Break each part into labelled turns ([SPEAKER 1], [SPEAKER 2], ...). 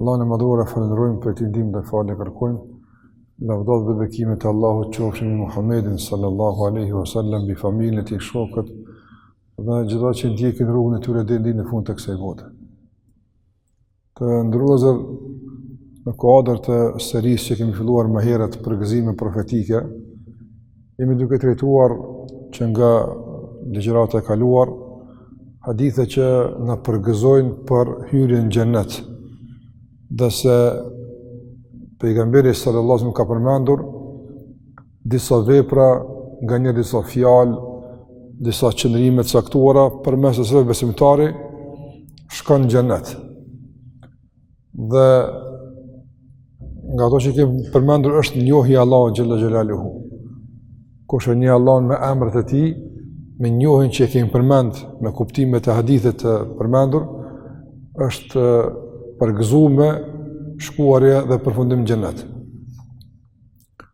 [SPEAKER 1] Allahun e madhëruar e falënderojmë, prej tij ndihmë dhe falje kërkojmë, lavdat dhe bekimet e Allahut qofshin mbi Muhammedin sallallahu aleyhi wa sallam, mbi familjen e tij, shokët, dhe gjithë ata që ndjekin rrugën e tyre deri në fund të kësaj bote. Të nderuar vëllezër, në kuadër të serisë që kemi filluar më herët përgëzime profetike, Jemi duke trajtuar që nga ligjërata e kaluar, hadithe që na përgëzojnë për hyrjen në xhennet, dhe se pejgamberi sallallahu alajhi wasallam ka përmendur disa vepra nganjëherë disa fjalë, disa qëndrime të caktuara, përmes së cilës besimtari shkon në xhennet. Dhe nga ato që i kemi përmendur është njohja e Allahut xhalla xhelaluhu. Kush e njeh Allahun me emrat e tij, me njohjen që e kemi përmend në kuptimet e hadithit të përmendur, është përgëzu me shkuarje dhe përfundim në xhennet.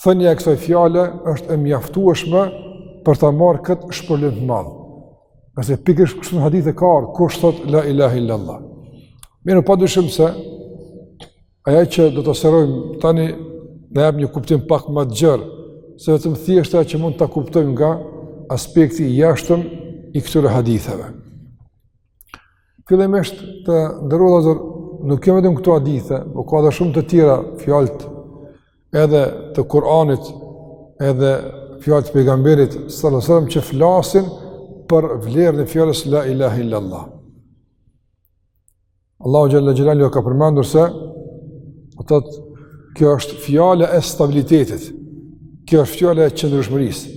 [SPEAKER 1] Thënia e kësaj fjale është e mjaftueshme për ta marrë këtë shpërblim të madh. Nëse pikërisht kështu në hadithe ka ardh, kush thotë la ilahe illallah. Mirëpo, pa dyshim se ajo që do ta sqarojmë tani, na jep një kuptim pak më të gjerë, se vetëm thjesht ajo që mund ta kuptojmë nga aspekti i jashtëm i këtyre haditheve. Fillimisht të nderuar vëllezër nuk kemi vetëm këto hadithe, por ka edhe shumë të tjera fjalë edhe të Kur'anit, edhe fjalë të pejgamberit sallallahu alajhi wasallam që flasin për vlerën e fjalës la ilaha illallah. Allahu xhalla xhelaluhu ka përmendur se thotë kjo është fjala e stabilitetit. Kjo është fjala e qëndrueshmërisë.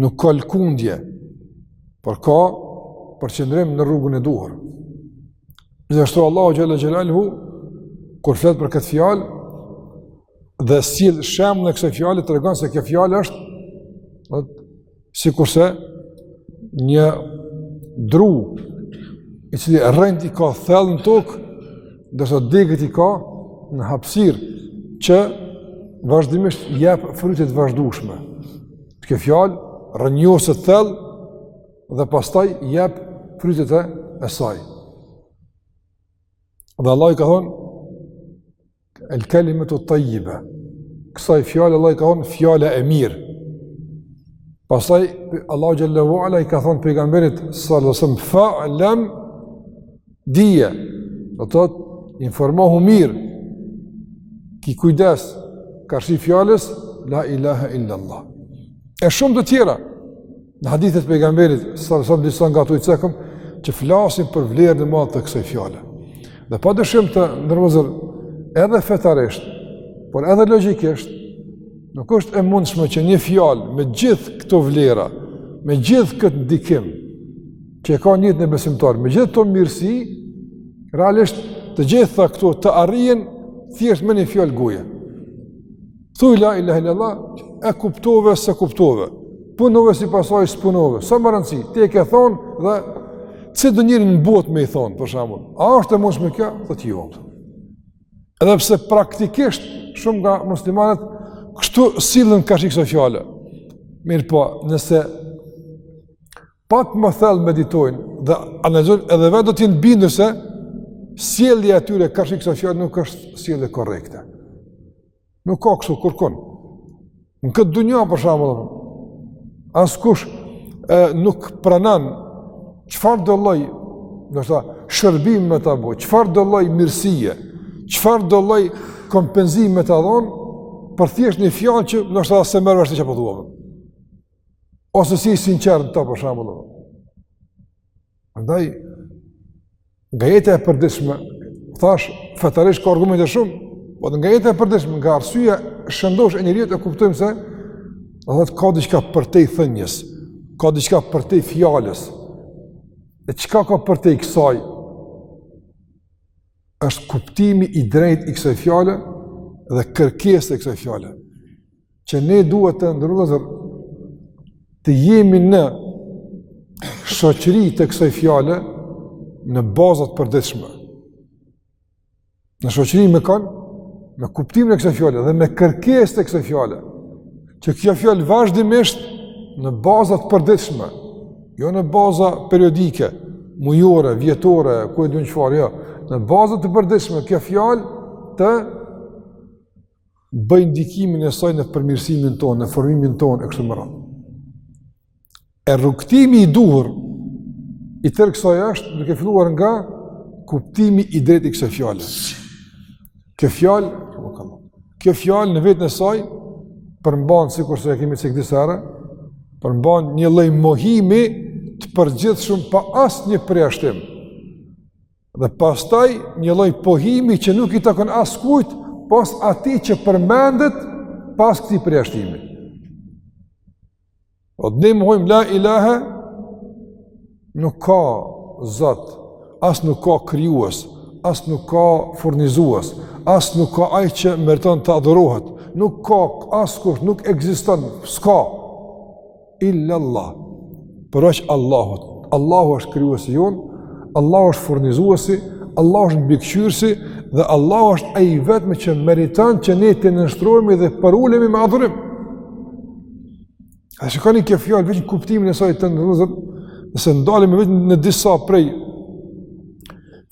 [SPEAKER 1] nuk ka lëkundje, por ka përqendrim në rrugën e duhur. Gjithashtu Allahu xhalla xhelaluhu kur flet për këtë fjalë dhe sjell shembullin e kësaj fjale tregon se kjo fjalë është sikurse një dru i cili rrënjët i ka thellë në tokë ndërsa degët i ka në hapësirë që vazhdimisht jep fryte të vazhdueshme. Kjo fjalë rrënjoset thellë dhe pastaj jep frytet e saj. Dhe Allahu i ka thonë, el kelimetu tajjibe, kësaj fjale Allahu i ka thonë fjala e mirë. Pastaj Allahu xhalla wa ala i ka thonë pejgamberit sallallahu alajhi wasallam fa'lem Dije, do të thotë, informohu mirë, ki kujdes, karshi fjalës, la ilaha illa Allah. E shumë të tjera, në hadithet e pejgamberit, salallahu alejhi ue selem, disa nga to i cekëm, që flasin për vlerën e madhe të kësaj fjale. Dhe pa dyshim të nderuar vëllezër, edhe fetarisht, por edhe logjikisht, nuk është e mundshme që një fjalë me gjithë këto vlera, me gjithë këtë ndikim, që e ka në jetën e besimtarit, me gjithë këto mirësi, realisht të gjitha këto të arrihen, thjesht me një fjalë goje. Thuj la ilahe illallah, e kuptove s'e kuptove, punove sipas saj s'punove, s'është me rëndësi, ti e ke thonë dhe si çdo njeri në botë me i thonë, për shembull, a është e mundshme kjo, dhe jo. Edhe pse praktikisht, shumë nga muslimanët, kështu sillen karshi kësaj fjale, mirëpo, nëse Pak më thellë meditojnë dhe analizojnë edhe vetë do të jenë të bindur se sjellja e tyre karshi kësaj fjale nuk është sjellje korrekte. Nuk ka kështu kurkun. Në këtë dunja për shembull, askush e, nuk pranon çfarëdo lloj, do të thotë, shërbim me ta bo, çfarëdo lloj mirësie, çfarëdo lloj kompenzim me ta dhon, për thjesht një fjalë që do të thotë s'e merr vesh çfarë po thua. ose s'je i sinqertë në to për shembull. Andaj, nga jeta e përditshme, thash, fetarisht ka argumente shumë, po nga jeta e përditshme, nga arsyja e shëndoshë e njeriut e kuptojmë se, duhet të ka diçka përtej thënies, ka diçka përtej fjalës, e çka ka përtej kësaj, është kuptimi i drejtë i kësaj fjale dhe kërkesat e kësaj fjale. Që ne duhet të nderuar vëllezër të jemi në shoqëri të kësaj fjale në baza të përditshme. Në shoqëri me kënd, me kuptimin e kësaj fjale dhe me kërkesat e kësaj fjale. Që kjo fjalë vazhdimisht në baza të përditshme, jo në baza periodike, mujore, vjetore, ku e di unë çfarë, jo, në baza të përditshme, kjo fjalë të bëjë ndikimin e saj në përmirësimin tonë, në formimin tonë, e kështu me radhë. E rrugëtimi i duhur i tërë kësaj është duke filluar nga kuptimi i drejtë i kësaj fjale. Kjo fjalë, kjo fjalë në veten e saj, përmban, sikurse e kemi cek disa herë, përmban një lloj mohimi të përgjithshëm pa asnjë përjashtim. Dhe pastaj një lloj pohimi që nuk i takon askujt, pos atij që përmendet pas këtij përjashtimi. Po ne mohojmë la ilahe, nuk ka zot, as nuk ka krijues, as nuk ka furnizues, as nuk ka ai që meriton të adhorohet, nuk ka askush, nuk ekziston, s'ka, illa Allah, përveç Allahut, Allahu është krijuesi jonë, Allahu është furnizuesi, Allahu është mbikëqyrësi, dhe Allahu është ai i vetmi që meriton që ne t'i nënshtrohemi dhe përulemi me adhurim. A shikoni kjo fjalë veç në kuptimin e saj të ndërlozur, nëse ndalemi veç në disa prej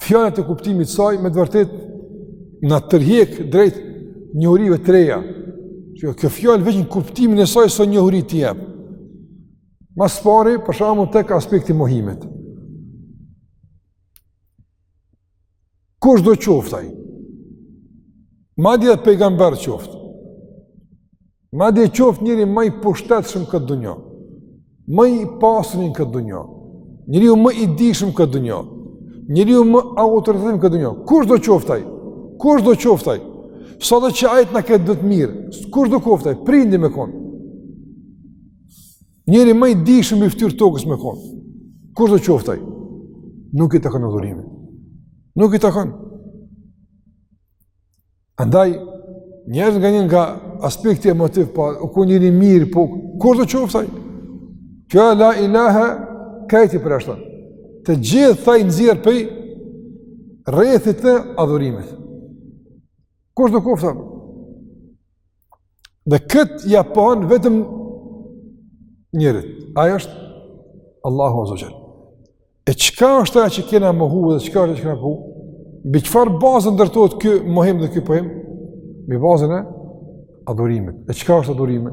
[SPEAKER 1] fjalët e kuptimit të saj me të vërtetë na tërheq drejt njohurive të reja. Kjo fjalë veç në kuptimin e saj sa njohuri të jep. Ma s'pari, për shembull tek aspekti i mohimit. Kushdo qoftë ai. Madje edhe pejgamber qoftë. Madje qoftë njeri ma i pushtetshëm n'këtë dynja. Ma i pasur në këtë dynja. Njeriu më i dijshëm n'këtë dynja. Njeriu me autoritet n'këtë dynja. Kushdo qoftë ai. Kushdo qoftë ai. Sado që ai të na ketë dashtë mirë, kushdo koftë ai, prindi me kon. Njeri ma i dijshëm n'fytyrë t'tokës me kon. Kushdo qoftë ai. Nuk i takon adhurimi. Nuk i takon. Andaj njerëz nga një nga aspekti emotiv, po ky njeri i mirë, po kushdo qoftë ai. Kjo la ilaha kjo i përjashton. Të gjitha i nxjerr prej rrethit të adhurimit. Kushdo qoftë ai. Dhe këtë ia japim vetëm njërit. Ai është Allahu azze ue xhel. E çka është ajo që kena mohu dhe çka është ajo që kena pohu? Mbi çfarë baze ndërtohet ky mohim dhe ky pohim? Mbi bazën e adhurimit. E qka është adhurimi?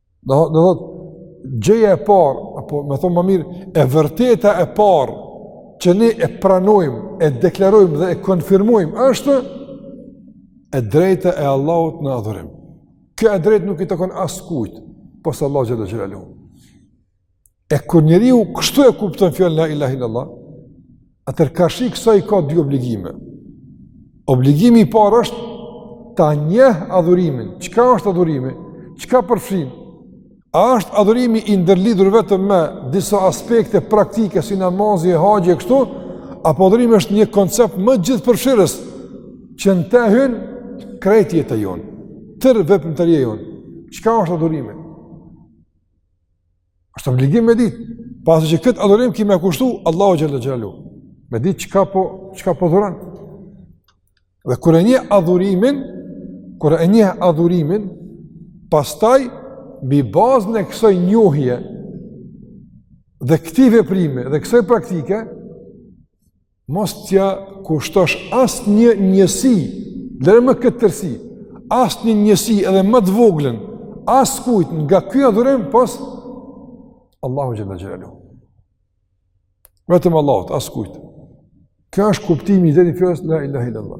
[SPEAKER 1] Do të thotë gjëja e parë apo me thon ma mirë, e vërteta e parë që ne e pranojmë, e deklarojmë dhe e konfirmojmë është e drejta e Allahut në adhurim. Kjo e drejtë nuk i takon askujt, pos Allahut xhel-le xhelaluhu. E kur njeriu kështu e kupton fjalën la ilaha illallah, atëherë karshi kësaj ka dy obligime. Obligimi i parë është ta njeh adhurimin. Çka është adhurimi? Çka përfshin? A është adhurimi i ndërlidhur vetëm me disa aspekte praktike si namazi e haxhi e kështu, apo adhurimi është një koncept më gjithëpërfshirës që në të hyn krejt jeta jonë, tërë veprimtaria jonë. Çka është adhurimi? është obligim me ditë, pasi që këtë adhurim kemi ja kushtu Allahut xhele xhelaluhu, me ditë çka po, çka po adhuron. Dhe kur e njeh adhurimin, kur e njeh adhurimin, pastaj, mbi bazën e kësaj njohje, dhe këtij veprimi, dhe kësaj praktike, Mos t'ia kushtosh asnjë njësi, lëre më këtë tërësi, asnjë njësi edhe më të voglën, askujt nga ky adhurim, pos Allahut xhele xhelaluhu. Vetëm Allahut, askujt. Ky është kuptimi i thënies, la ilahe illallah.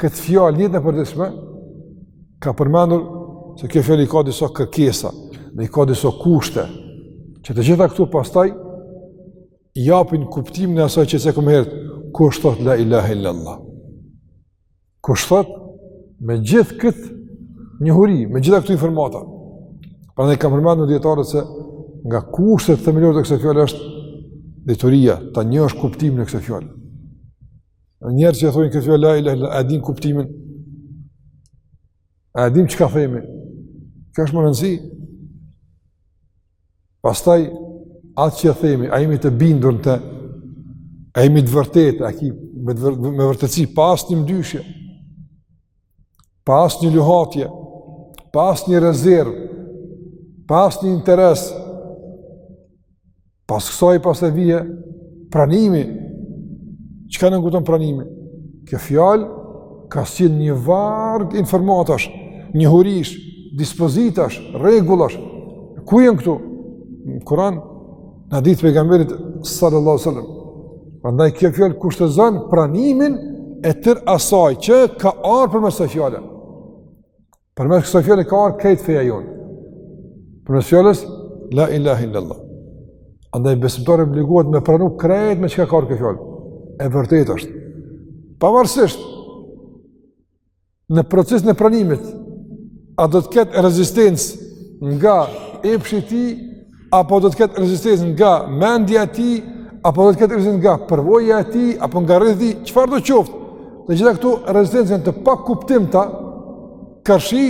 [SPEAKER 1] Këtë fjalë në jetën e përditshme, kanë përmendur se kjo fjalë i ka disa kërkesa, dhe i ka disa kushte, që të gjitha këto pastaj, i japin kuptimin asaj që cekëm më herët, kush thotë la ilahe illallah. Kush thotë, me gjithë këtë njohuri, me gjitha këto informata, prandaj kanë përmendur dijetarët se nga kushtet themelore të kësaj fjale është, Dituria, ta njohësh kuptimin e kësaj fjale. Ne njerëz që e thojmë këtë fjalë, la ilahe illallah, a dimë kuptimin, a dimë çka themi, kjo është me rëndësi. Pastaj, atë që e themi, a jemi të bindur në të, a jemi të vërtetë, a kemi, të vërtet, me vërtetësi, pa asnjë mëdyshje, pa asnjë luhatje, pa asnjë rezervë, pa asnjë interes, Pas kësaj pastaj vjen pranimi. Çka nënkupton pranimi? Kjo fjalë ka sjellë një varg informatash, njohurish, dispozitash, rregullash. Ku janë këto? Në Kuran, në hadithet e pejgamberit sallallahu sallam. Prandaj kjo fjalë kushtëzon pranimin e tërë asaj që ka ardhë përmes kësaj fjale. Përmes kësaj fjale ka ardh krejt feja jonë. Përmes fjalës la ilaha illallah. Andaj besimtari obligohet me pranu krejt me çka ka ardh kjo fjalë. E vërtetë është. Pavarësisht në procesin e pranimit a do të ketë rezistencë nga epshi i tij apo do të ketë rezistencë nga mendja e tij, apo do të ketë rezistencë nga përvoja e tij, apo nga rrethi, çfarë do qoftë. Të gjitha këto rezistenca janë të pakuptimta karshi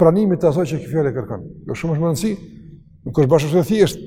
[SPEAKER 1] pranimit të asaj që kjo fjalë kërkon. Kjo shumë është me rëndësi. Nuk është bash aq e thjeshtë.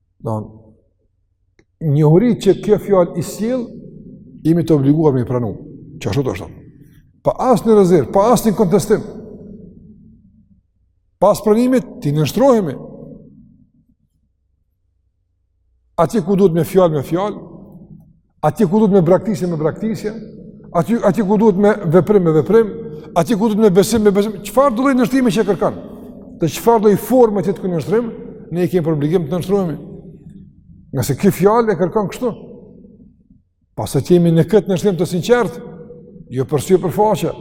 [SPEAKER 1] Çdo njohuri që kjo fjalë i sjell, jemi të obliguar me i pranu. Qashtu, t'ashtu. Pa asnjë rezervë, pa asnjë kontestim. Pas pranimit, t'i nënshtrohemi. Aty ku duhet me fjalë, me fjalë, Aty ku duhet me braktisje, me braktisje, aty, aty ku duhet me veprim, me veprim, aty ku duhet me besim, me besim, çfarëdo lloj nënshtrimi që e kërkon? Dhe çfarëdo lloj forme që të ketë nënshtrim, ne e kemi për obligim të nënshtrohemi. Ngase kjo fjalë e kërkon kështu. Pasi të jemi në këtë nënshtrim të sinqertë, jo për sy për faqe,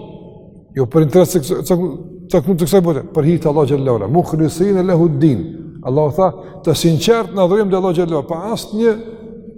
[SPEAKER 1] jo për interes të kënë të kësaj bote, për hir të Allahut xhel-le ve ala, mukhlisine lehu din, Allah tha, të sinqertë në adhurim ndaj Allahut xhel-le ve ala, pa asnjë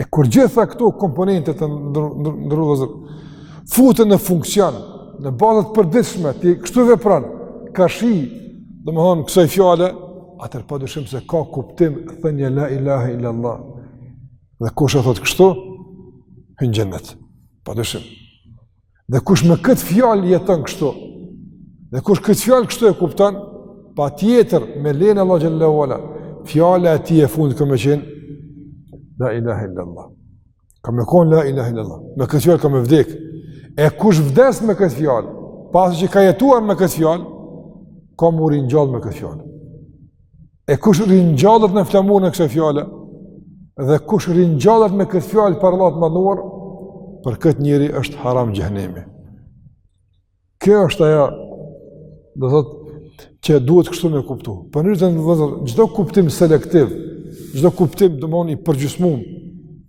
[SPEAKER 1] E kur gjitha këto komponente të nderuar vëllezër, futen në funksion, në baza të përditshme, ti kështu vepron karshi, domethonë, kësoj fjale, atëherë pa dyshim se ka kuptim, thënia la ilahe illa Allah. Dhe kush e thotë kështu, hyn në xhennet, pa dyshim. Dhe kush me këtë fjalë jeton kështu, dhe kush këtë fjalë kështu e kupton, patjetër me lejen e Allahut xhel-le ve ala, fjala e tij e fundit ka me qenë, la ilaha illallah. Ka me konë la ilaha illallah. Me këtë fjalë ka me vdekë. E kush vdes me këtë fjalë, pasi që ka jetuar me këtë fjalë, ka me u ringjallë me këtë fjalë. E kush ringjallet nën flamurin e kësaj fjale, dhe kush ringjallet me këtë fjale për Allah të nderuar, për këtë njeri është haram xhehnemi. Kjo është ajo, do të thotë, që duhet kështu me kuptu. Prandaj të nderuar vëllezër, çdo kuptim selektiv, çdo kuptim domethonë i përgjysmum,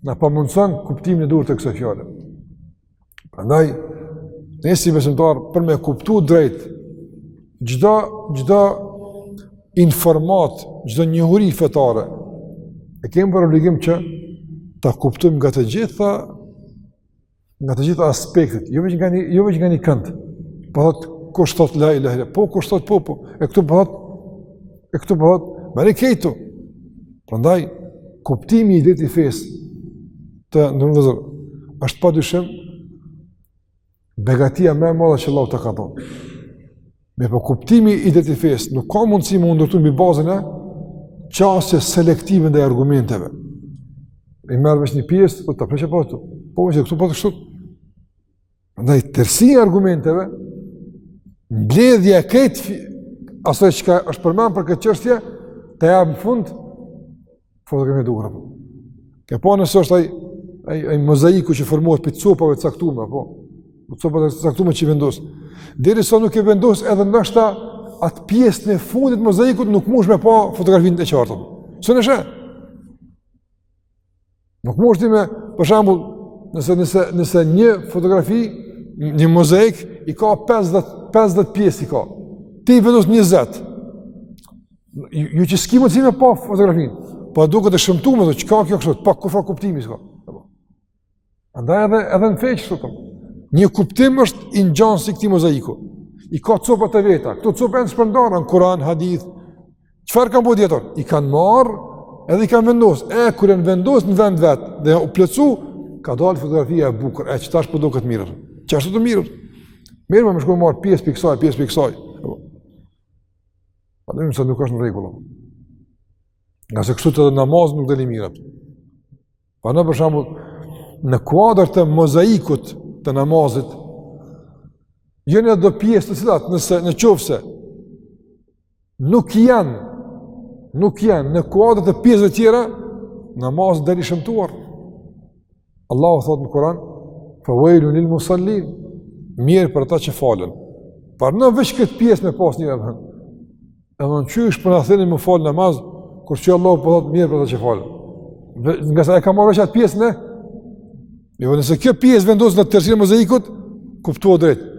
[SPEAKER 1] na pamundëson kuptimin e duhur të kësaj fjale. Prandaj ne si besimtar për me kuptu drejt çdo çdo informatë, çdo njohuri fetare e kemi për obligim që ta kuptojmë nga të gjitha nga të gjitha aspektet, jo vetëm nga një jo vetëm nga një kënd. Po thotë kush thotë la ilaha illa, po kush thotë po po, e këtu po thotë e këtu po thotë, merre këtu. Prandaj kuptimi i drejtë i fesë Të nderuar vëllezër, është pa dyshim, begatia më e madhe që Allahu ta ka dhënë. Mirëpo po kuptimi i drejtë i fesë, nuk ka mundësi me u ndërtu mbi bazën e qasjes selektive ndaj argumenteve. I merr veç një pjesë, po të të preqe po të, po vesh e këtu po të kështu. Prandaj tërësia e argumenteve, mbledhja e krejt asaj çka është përmend për këtë çështje, të jep në fund, fotografinë e duhur. Ke po si është ai, ai, ai mozaiku që formohet prej copave të saktume, po, prej copave të caktume që i vendos. Derisa nuk e vendos edhe ndoshta atë pjesën e fundit të mozaikut nuk mundesh me pa fotografinë e qartë. Së në shë? Nuk mush ti me, për shembull, nëse nëse nëse një fotografi, një mozaik i ka 50 50 pjesë i ka. Ti i vendos 20. Jo, jo që s'ki mundësi me pa fotografinë, po duket e shëmtume dhe që ka kjo kështu, pa kurrfarë kuptimi s'ka. Andaj edhe, edhe në fejqë, sotëm. Një kuptim është i ngjan si këtij mozaiku. I ka copët e veta. Këto copët janë shpërndarë, në Kuran, Hadith. Çfarë kanë bë dijetarët? I kanë marrë edhe i kanë vendosë. E, kur e kanë vendosë në vend të vet dhe u plotsu, ka dalë fotografia e bukër. E, qetash po duket mirë? Qashtu të mirë? Mirëpo me shku me marrë pjesë prej kësaj, pjesë prej kësaj. Pa dhe se nuk është në rregull. Ngase kështu edhe namazi nuk del i mirë. Paramno për shembull, në kuadër të mozaikut të namazit, janë edhe do pjesë të cilat, nëse në qoftë se, nuk janë, nuk janë në kuadër të pjesëve tjera, namazi del i shëmtuar. Allahu thotë në Kuran, fe vejlun lil musallin, mjerë për ata që falen. Paramno veç këtë pjesë me pas një e E mandej qysh po na thoni me falë namaz, kur qe Allahu po thotë mjerë për ata që falen. Ngase e ka marrë qatë pjesë, ne? Jo, nëse kjo pjesë vendoset në tërësinë e mozaikut, kuptohet drejt.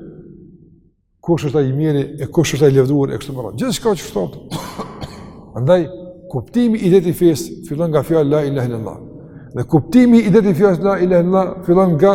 [SPEAKER 1] Kush është ai i mjerë, e kush është ai i lavduar, e kështu me radhë. Gjithçka qartësohet. Andaj, kuptimi i drejtë i fesë, fillon nga fjala la ilaha illallah. Dhe kuptimi i drejtë i fjalës la ilaha illallah, fillon nga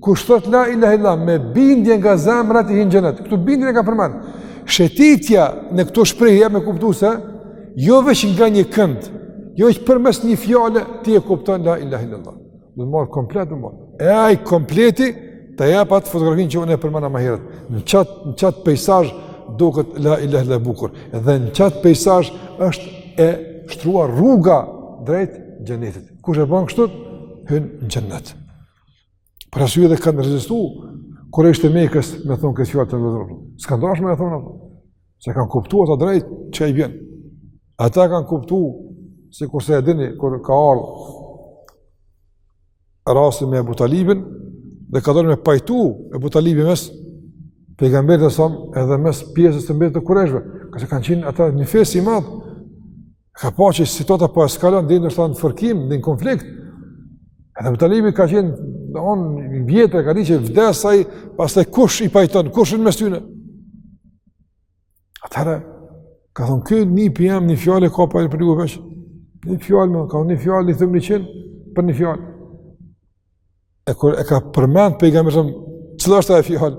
[SPEAKER 1] Kush thot la ilaha illallah me bindje nga zemra e tij hin në xhenet. Këtu bindjen e ka përmend. Shëtitja në këto shprehje me kuptu se jo veç nga një kënd, jo veç përmes një fjale ti e kupton la ilaha illa Allah. Me marrë komplet me marrë. E aj kompleti të jep atë fotografinë që unë e përmena ma herët. Në qatë, në qatë pejsazh duket la ilaha illallah bukur. Dhe në qatë pejsazh është e shtruar rruga drejt xhenetit. Kush e banë kështu, hyn në xhenet. Për atë arsye edhe kanë rezistu, kurejshët e Mekës, me thonë këtë fjalë të nderuar. S'kanë dasht me e thonë, se kanë kuptu ata drejt, që i vjen. Ata kanë kuptu, sikurse e dini, kur ka ardhë, rasti me Ebu Talibin, dhe ka dashtë me pajtu Ebu Talibi mes pejgamberit alejhi selam, edhe mes pjesës të mbetë të kurejshve, ngase kanë qenë ata një fis i madh, Ka pa që situata po eskalon dhe ndoshta në fërkim, në konflikt. Edhe Ebu Talibi ka qenë dhe i vjetër ka ditë që vdes ai, pastaj kush i pajton, kush është mes tyre? Atëherë ka thon qe nipi jem një fjalë ka për ju veç. Një fjalë, me ka një fjalë i themi njëqind për një fjalë. E kur e ka përmend pejgamberi, çfarë është ajo fjalë?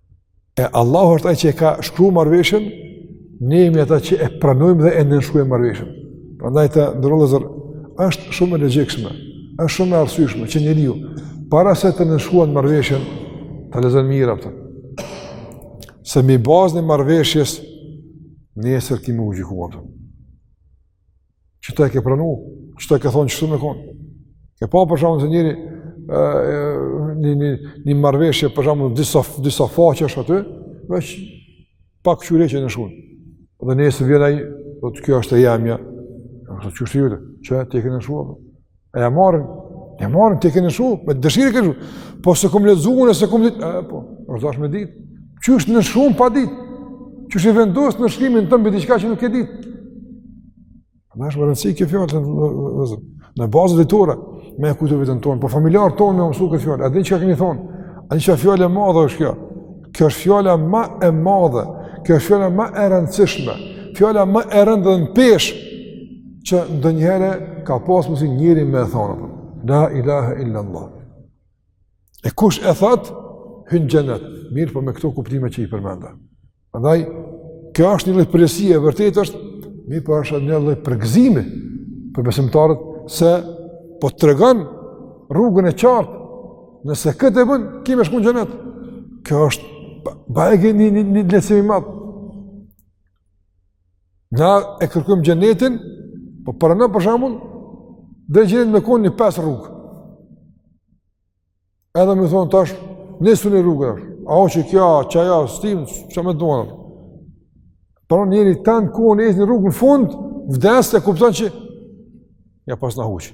[SPEAKER 1] E Allahu është ai që e ka shkruar marrëveshën, ne jemi ata që e pranojmë dhe e nënshkruajmë marrëveshën. Prandaj të nderuar vëllezër është shumë e logjikshme, është shumë e arsyeshme që njeriu para se të nënshkruan marrëveshën, ta lexon mirë atë. Se mbi bazën e marrëveshjes nesër ki me u gjykuar. Qeto e ke pranu, qeto e ke thonë qështu me konë. Ke pa për shembull se njeri, një, një, një marveshje për shembull disa, disa faqe është aty, veç pak kqyre edhe nënshkrun. Dhe nesër vjen ai, dhe thotë kjo është e jemja, dhe thotë qysh e jotja, qe ti e ke nënshkru. E ja marrën, ja marrën, ti e ke nënshkru, me dëshirë e ke nënshkru, po s'e kom lexu e s'e kom ditë, e po, është dashtë me ditë, qysh e nënshkrun pa ditë, qysh e vendos nënshkrimin tënd mbi diçka që nuk e din. Në është me rëndësi kjo fjalë, në, në bazët e tore, me e kujtu veten tonë, po familjarët tonë me mësu këtë fjalë, a e din çka ke thonë, a e din çfarë fjale e madhe është kjo, kjo është fjala ma e madhe, kjo është fjala ma e rëndësishme, fjala ma e rëndë edhe në peshë, që ndonjëherë ka pasë mundësi njeri me thonë la ilaha illa allah. E kush e thot hyn xhenet, mirëpo me këto kuptime që i përmenda. Prandaj kjo është një lloj presie e vërtetë është mirëpo është një lloj përgëzimi për besimtarët se po tregon rrugën e qartë. Nëse këtë e bën, ki me shku në xhenet. Kjo është bajagi një një një lehtësim i madh. Na e kërkojmë xhenetin, po paramendo për shembull, te xheneti me konë një pesë rrugë. Edhe me thonë tash, nisu një rrugë, a o qekjo, qeajo, s'dim, ça me donë. Pra njeri tanë kohën në një rrugë në fund, vdes e kupton që, ia paskna huqë.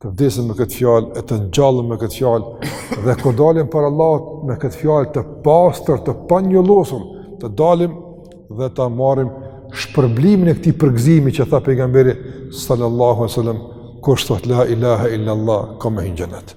[SPEAKER 1] të vdesim me këtë fjalë, e të ngjallëm me këtë fjalë dhe kur dalim para Allahut me këtë fjalë të pastër, të panjollosur, të dalim dhe ta marrim shpërblimin e këtij përgëzimi që tha pejgamberi sallallahu alajhi wasallam, kush thot la ilaha illa allah, ka me hyrë në xhenet.